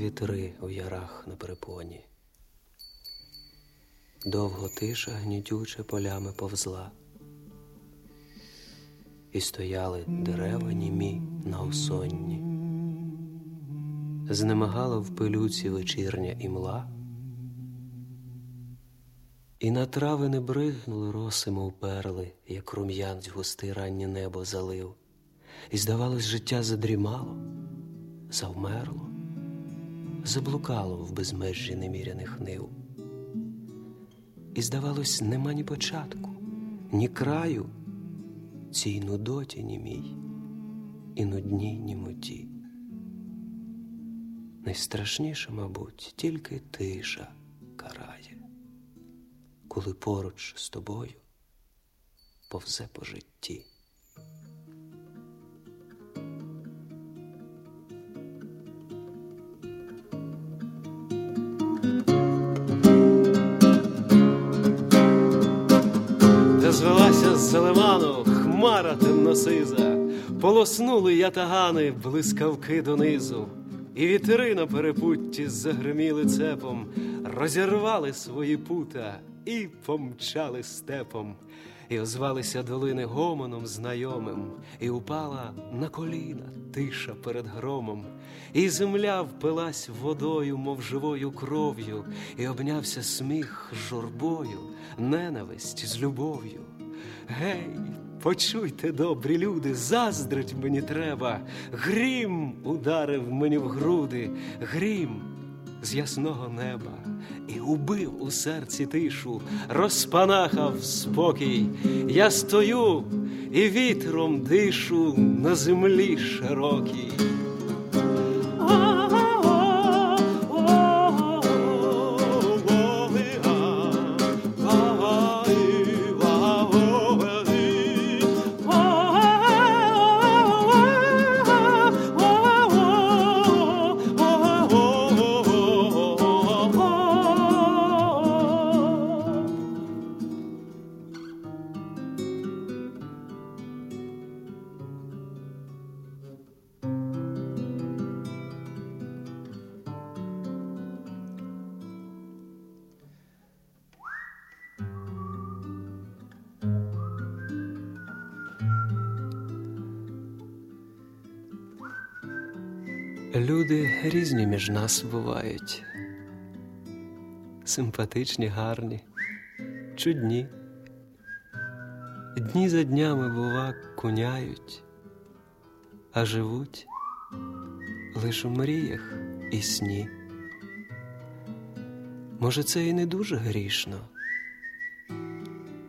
вітри у ярах на перепоні. Довго тиша гнітюче полями повзла, і стояли дерева німі на осонні, знемагала в пилюці вечірня імла, і на трави не бризнули роси, мов перли, як рум'ян густий раннє небо залив, і, здавалось, життя задрімало, завмерло, заблукало в безмежжі неміряних нив. І, здавалось, нема ні початку, ні краю цій нудоті німій і нудній німоті. Найстрашніше, мабуть, тільки тиша карає, коли поруч з тобою повзе по житті. Де звелася з лиману хмара темносиза, полоснули ятагани блискавки донизу, і вітри на перепутті загриміли цепом, розірвали свої пута і помчали степом, і озвалися долини гомоном знайомим, і упала на коліна тиша перед громом, і земля впилась водою, мов живою кров'ю, і обнявся сміх журбою, ненависть з любов'ю. Гей, почуйте, добрі люди, заздрить мені треба. Грім ударив мені в груди, грім з ясного неба, і убив у серці тишу, розпанахав спокій. Я стою і вітром дишу на землі широкій. Люди різні між нас бувають, симпатичні, гарні, чудні. Дні за днями, бува, куняють, а живуть лиш у мріях і сні. Може, це і не дуже грішно,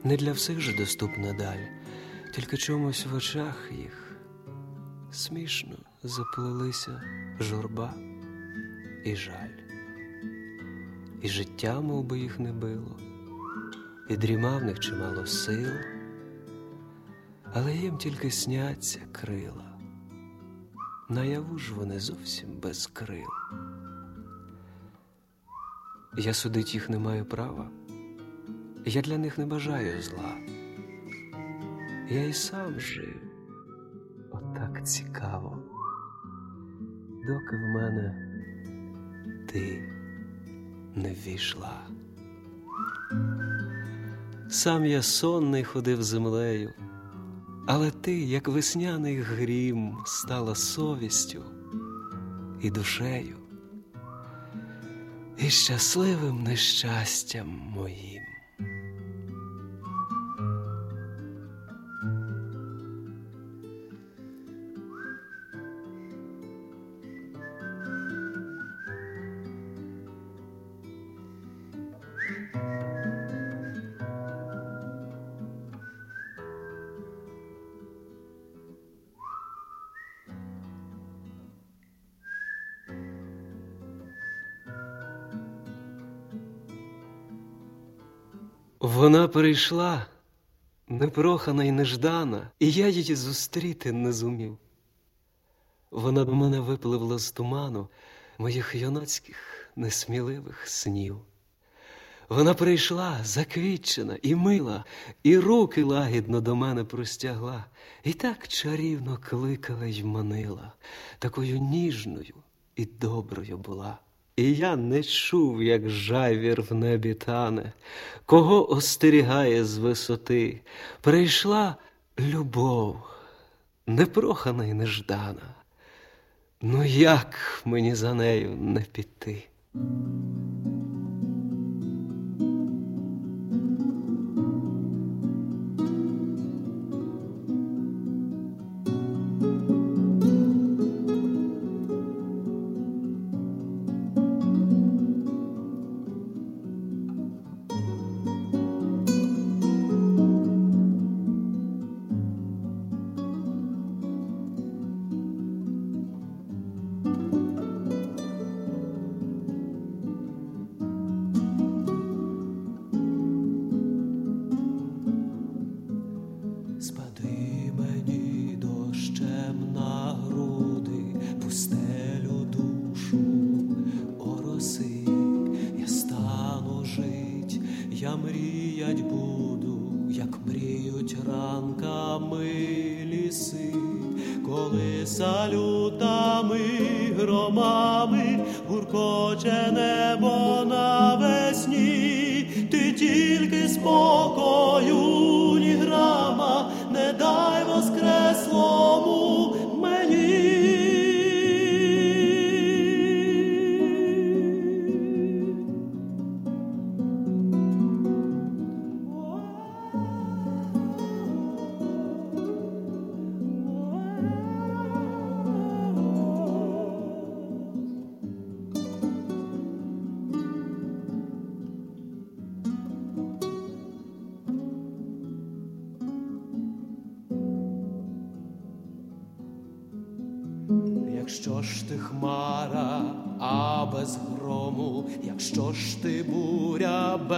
не для всіх же доступна даль, тільки чомусь в очах їх смішно заплелися журба і жаль, і життя, мов би, їх не било, і дріма в них чимало сил, але їм тільки сняться крила, наяву ж вони зовсім без крил. Я судить їх не маю права, я для них не бажаю зла. Я і сам жив. Отак цікаво, доки в мене ти не ввійшла. Сам я сонний ходив землею, але ти, як весняний грім, стала совістю і душею, і щасливим нещастям моїм. Вона прийшла непрохана й неждана, і я її зустріти не зумів. Вона до мене випливла з туману моїх юнацьких несміливих снів. Вона прийшла заквітчена і мила, і руки лагідно до мене простягла, і так чарівно кликала й манила, такою ніжною, і доброю була. І я не чув, як жайвір в небі тане, кого остерігає з висоти. Прийшла любов, непрохана й неждана. Ну як мені за нею не піти? Салютами, громами гуркоче небо навесні, ти тільки спокою, ні грама, не дай воскреслому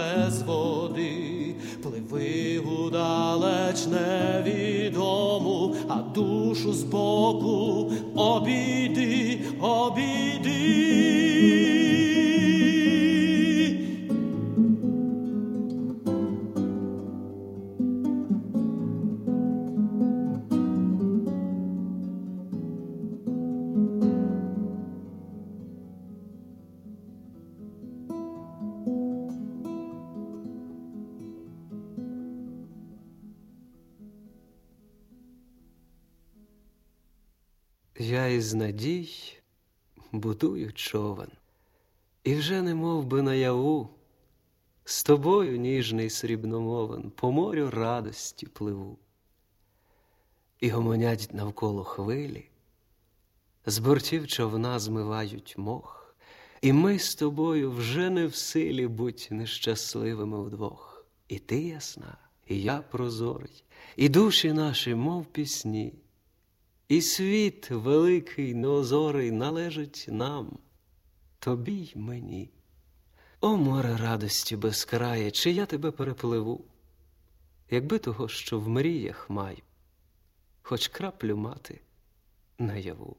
без води, пливи удалеч невідому, а душу збоку обійди, обійди. Із будую човен, і вже не мов би наяву, з тобою, ніжний срібномовен, по морю радості пливу. І гомонять навколо хвилі, з бортів човна змивають мох, і ми з тобою вже не в силі буть нещасливими вдвох. І ти ясна, і я прозорий, і душі наші, мов пісні. І світ великий, неозорий належить нам, тобі й мені. О, море радості безкрає, чи я тебе перепливу, якби того, що в мріях маю, хоч краплю мати наяву.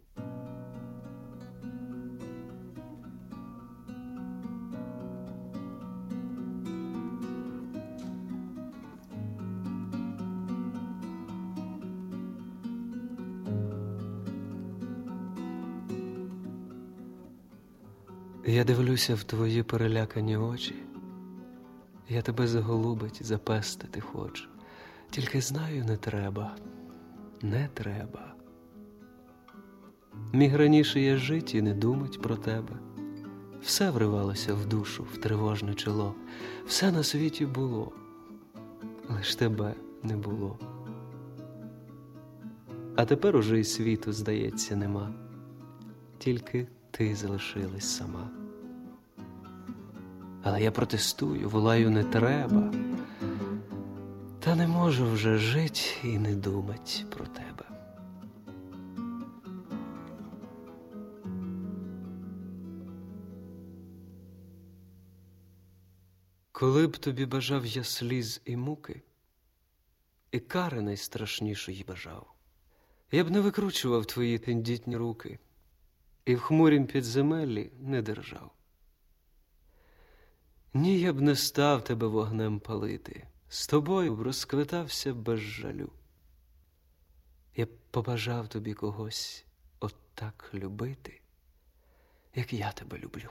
Я дивлюся в твої перелякані очі. Я тебе заголубить, запестити хочу. Тільки знаю, не треба, не треба. Міг раніше я жить і не думать про тебе. Все вривалося в душу, в тривожне чоло, все на світі було, лиш тебе не було. А тепер уже й світу, здається, нема, тільки ти залишилась сама. Але я протестую, волаю не треба, та не можу вже жить і не думать про тебе. Коли б тобі бажав я сліз і муки, і кари найстрашнішої бажав, я б не викручував твої тендітні руки і в хмурім підземеллі не держав. Ні, я б не став тебе вогнем палити, з тобою б розквитався без жалю. Я б побажав тобі когось отак любити, як я тебе люблю.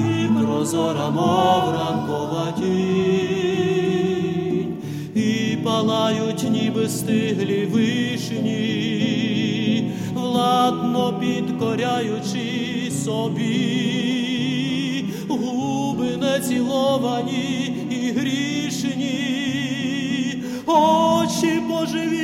І прозора, мов ранкова тінь, і палають ніби стиглі вишні, владно підкоряючи собі, губи неціловані і грішні, очі божевільно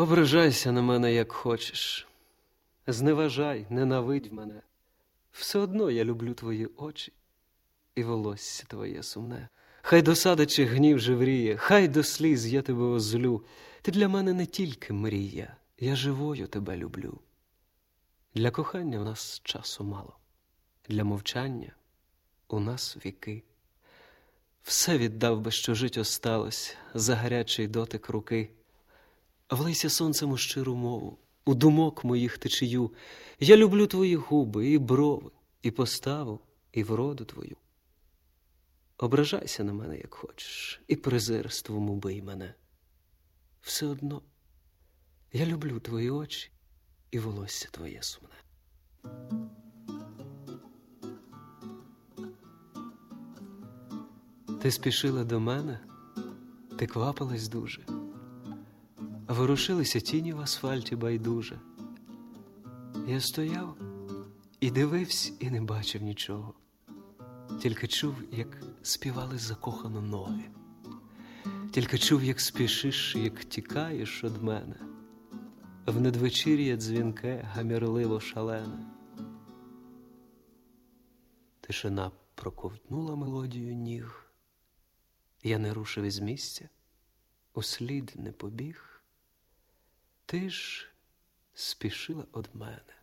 Ображайся на мене, як хочеш. Зневажай, ненавидь мене. Все одно я люблю твої очі і волосся твоє сумне. Хай досада чи гнів живріє, хай до сліз я тебе озлю. Ти для мене не тільки мрія, я живою тебе люблю. Для кохання у нас часу мало, для мовчання у нас віки. Все віддав би, що жить осталось, за гарячий дотик руки. Влийся сонцем у щиру мову, у думок моїх течію. Я люблю твої губи, і брови, і поставу, і вроду твою. Ображайся на мене, як хочеш, і презирством убий мене. Все одно я люблю твої очі і волосся твоє сумне. Ти спішила до мене, ти квапилась дуже. Ворушилися тіні в асфальті байдуже. Я стояв і дивився, і не бачив нічого, тільки чув, як співали закохано ноги, тільки чув, як спішиш, як тікаєш од мене, в надвечір'я дзвінке гамірливо шалене. Тишина проковтнула мелодію ніг. Я не рушив із місця, услід не побіг. Ти ж спішила од мене,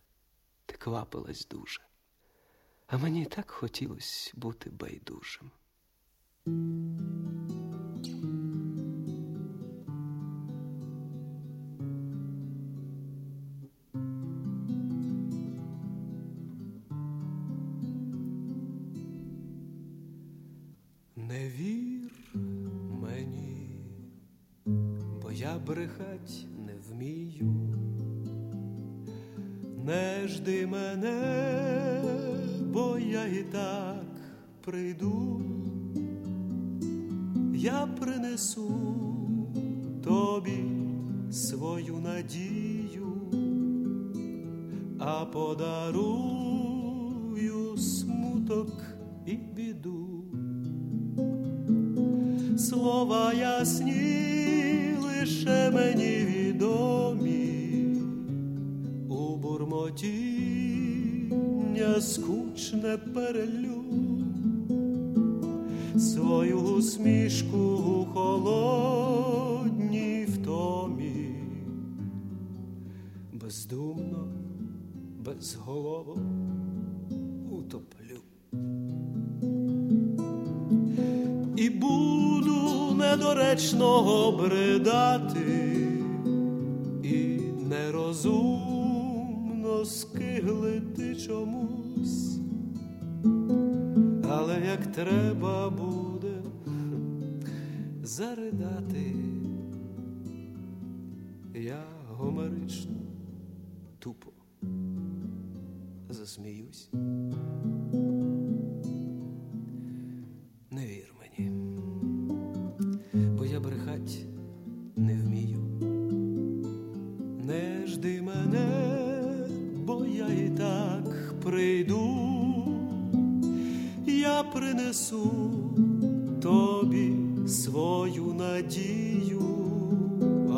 ти квапилась дуже, а мені так хотілось бути байдужим. Не вір мені, бо я брехать не вмію. Не жди мене, бо я і так прийду. Я принесу тобі свою надію, а подарую смуток і біду слова ясні перелю, свою усмішку у холодній втомі, бездумно, безголово утоплю. І буду недоречно бридати і нерозумно скиглити чомусь, треба буде заридати, я гомерично тупо засміюсь. Не вір мені, бо я брехать не вмію. Не жди мене, бо я і так прийду, принесу тобі свою надію,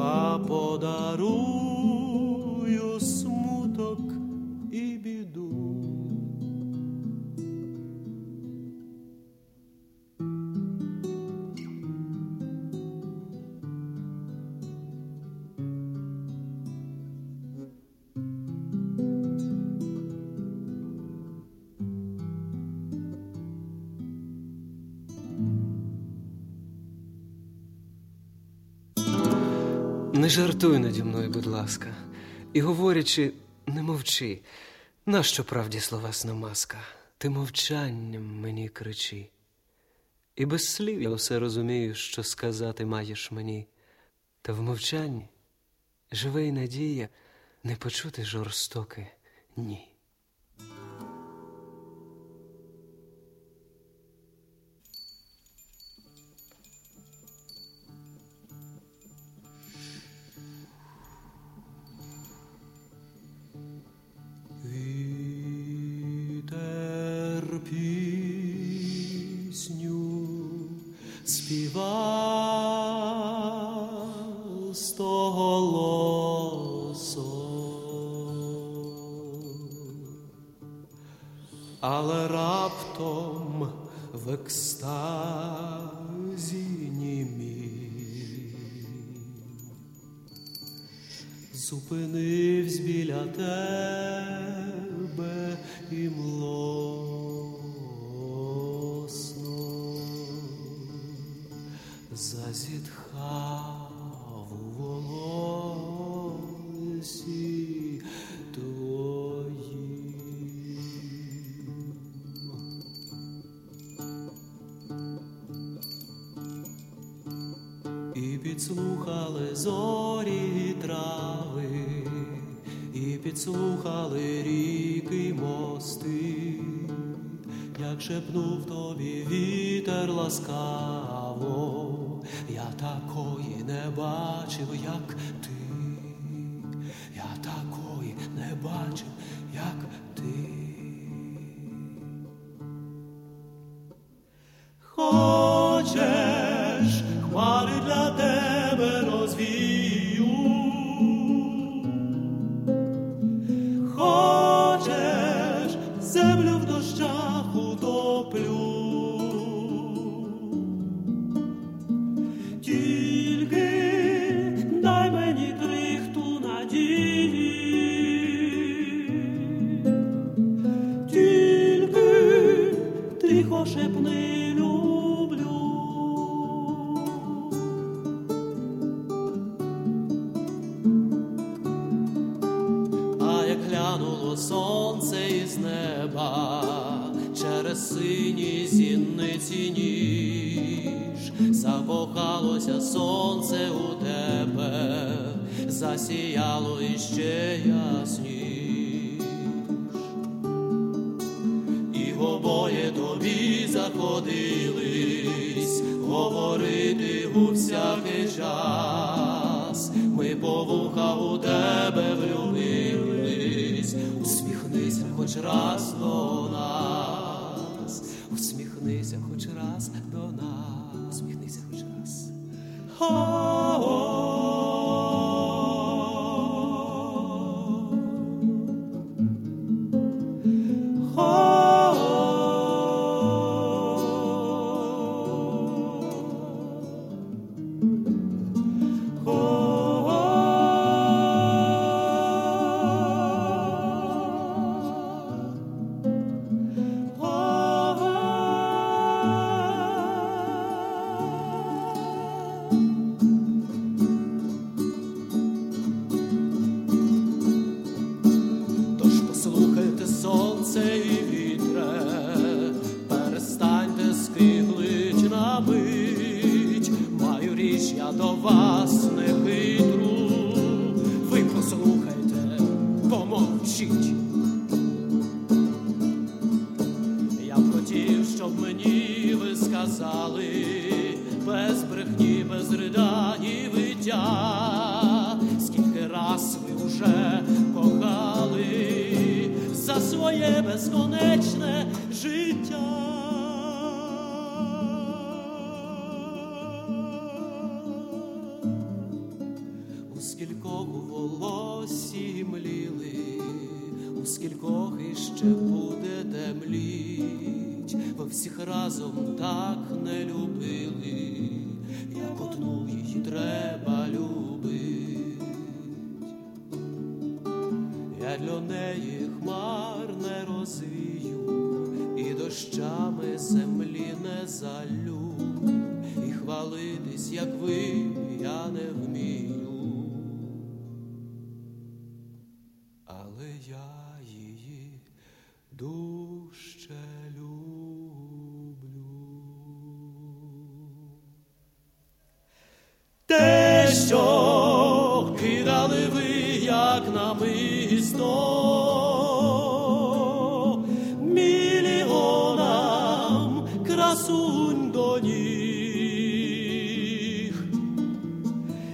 а подарую жартуй наді мною, будь ласка, і говорячи, не мовчи, нащо правді словесна маска, ти мовчанням мені кричи. І без слів я все розумію, що сказати маєш мені, та в мовчанні живе й надія не почути жорстоке ні. Підслухали зорі і трави, і підслухали ріки мости, як шепнув тобі вітер ласкаво, я такої не бачив, як ти, я такої не бачив, як ти. Хочеш, хмари для тебе обоє тобі заходились. Говорити у всякий час. Ми по вуха у тебе влюбились, усміхнися хоч раз до нас, усміхнися хоч раз до нас, усміхнися хоч раз. Скількох іще будете мліть, ви всіх разом так не любили, як одну її треба любить. Я для неї хмар не розвію, і дощами землі не залю, і хвалитись, як ви, я не вмію. Але я дужче люблю. Те, що кидали ви, як намисто, мільйонам красунь до ніг.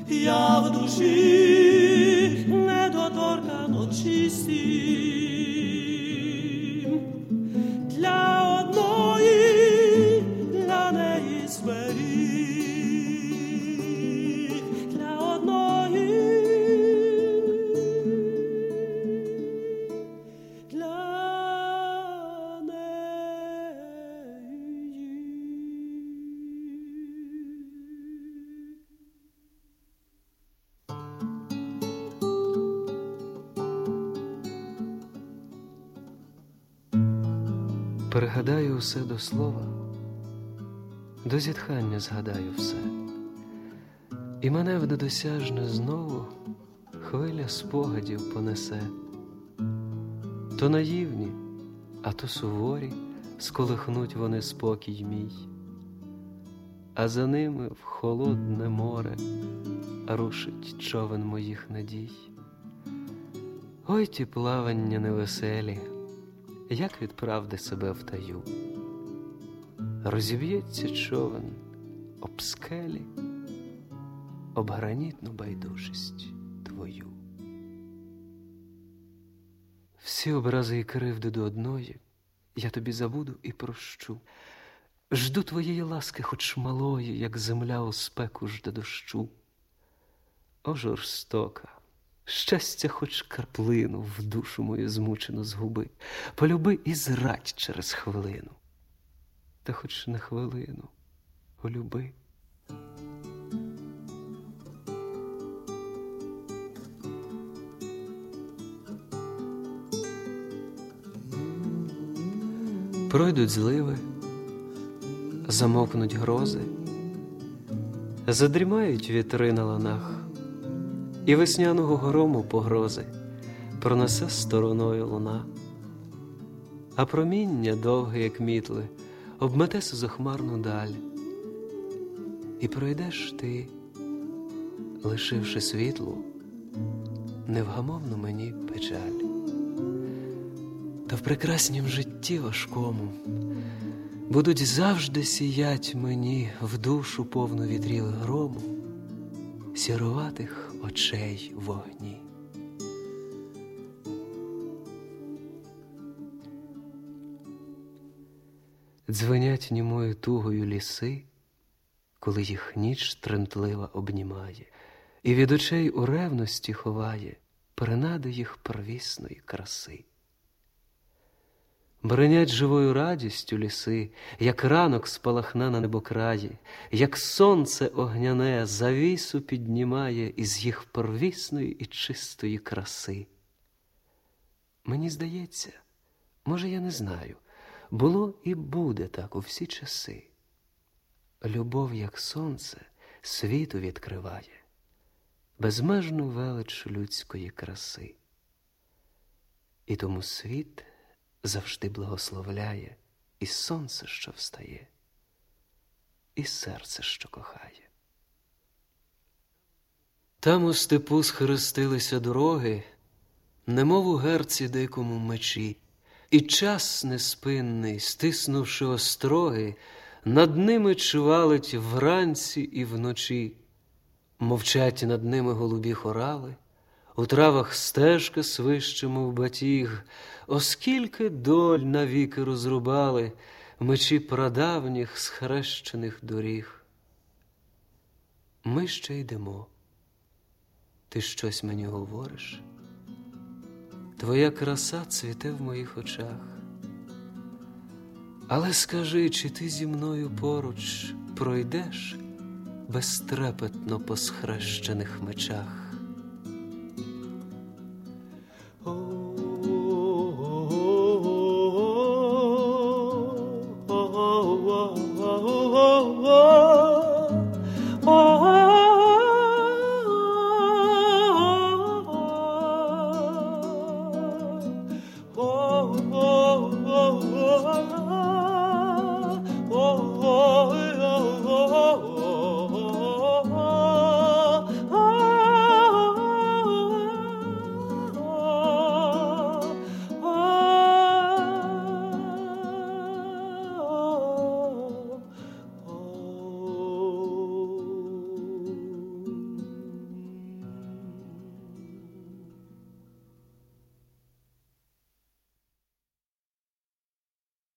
Я в душі Усе до слова, до зітхання згадаю все, і мене в недосяжне знову хвиля спогадів понесе, то наївні, а то суворі, сколихнуть вони спокій мій, а за ними в холодне море рушить човен моїх надій. Ой ті плавання невеселі як від правди себе втаю. Розіб'ється човен об скелі, об гранітну байдужість твою. Всі образи і кривди до одної я тобі забуду і прощу. Жду твоєї ласки, хоч малої, як земля у спеку жде дощу. О, жорстока, щастя, хоч краплину в душу мою змучену згуби, полюби і зрадь через хвилину, та хоч на хвилину полюби. Пройдуть зливи, замовкнуть грози, задрімають вітри на ланах, і весняного грому погрози пронесе стороною луна, а проміння довге, як мітли, обмете сизохмарну даль, і пройдеш ти, лишивши світлу, невгамовну мені печаль. Та в прекраснім житті важкому будуть завжди сіять мені в душу повну вітріли грому, сіруватих очей вогні. Дзвенять німою тугою ліси, коли їх ніч тремтлива обнімає, і від очей у ревності ховає принади їх первісної краси. Бринять живою радістю ліси, як ранок спалахне на небокраї, як сонце огняне завісу піднімає із їх первісної і чистої краси. Мені здається, може, я не знаю, було і буде так у всі часи. Любов, як сонце, світу відкриває, безмежну велич людської краси. І тому світ завжди благословляє і сонце, що встає, і серце, що кохає. Там у степу схрестилися дороги, немов у герці дикому мечі, І час неспинний, стиснувши остроги, над ними чувалить вранці і вночі, мовчать над ними голубі хорали, у травах стежка свище, мов батіг, оскільки доль навіки розрубали мечі прадавніх схрещених доріг. Ми ще йдемо. Ти щось мені говориш? Твоя краса цвіте в моїх очах. Але скажи, чи ти зі мною поруч пройдеш безтрепетно по схрещених мечах?